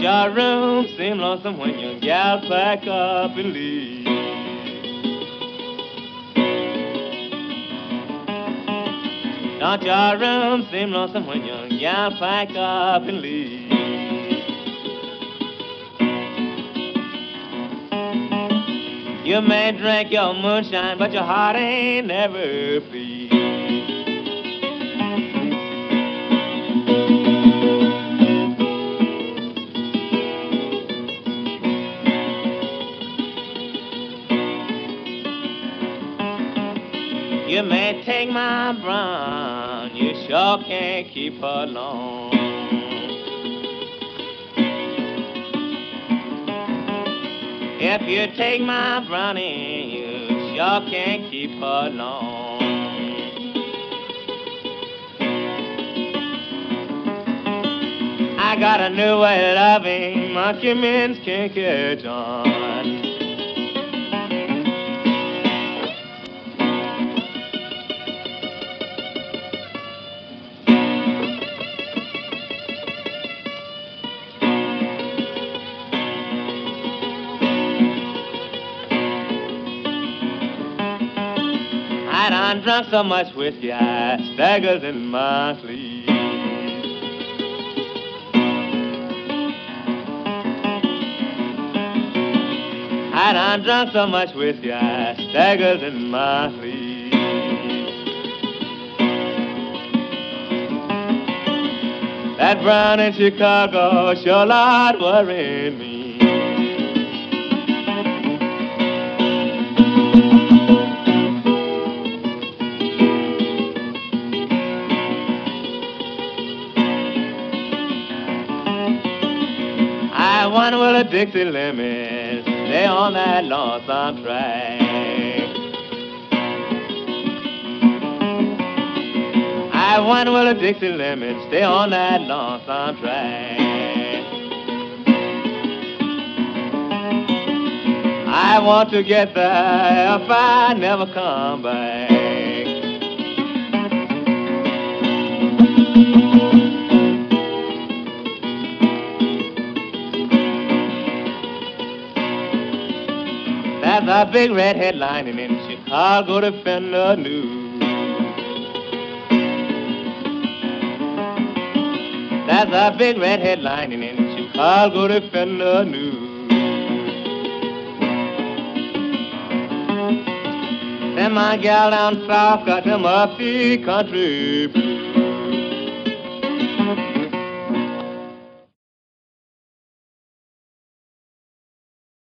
your room seem lonesome when your gal pack up and leave. Don't your room seem lonesome when your gal pack up and leave. You may drink your moonshine, but your heart ain't never free. You may take my brown, you sure can't keep her long. If you take my brownie, you sure can't keep her long. I got a new way of loving, monkey men's can't catch on. I drunk so much whiskey, I staggers in my sleep. I done drunk so much whiskey, I staggers in my sleep. That brown in Chicago sure lot worrying me. I wonder will a Dixie lemon stay on that lonesome track? I wonder will a Dixie stay on that lonesome track? I want to get there if I never come back. That's a big red headline in Chicago Defender News. That's a big red headline in Chicago Defender News. Then my gal down south got them up the country.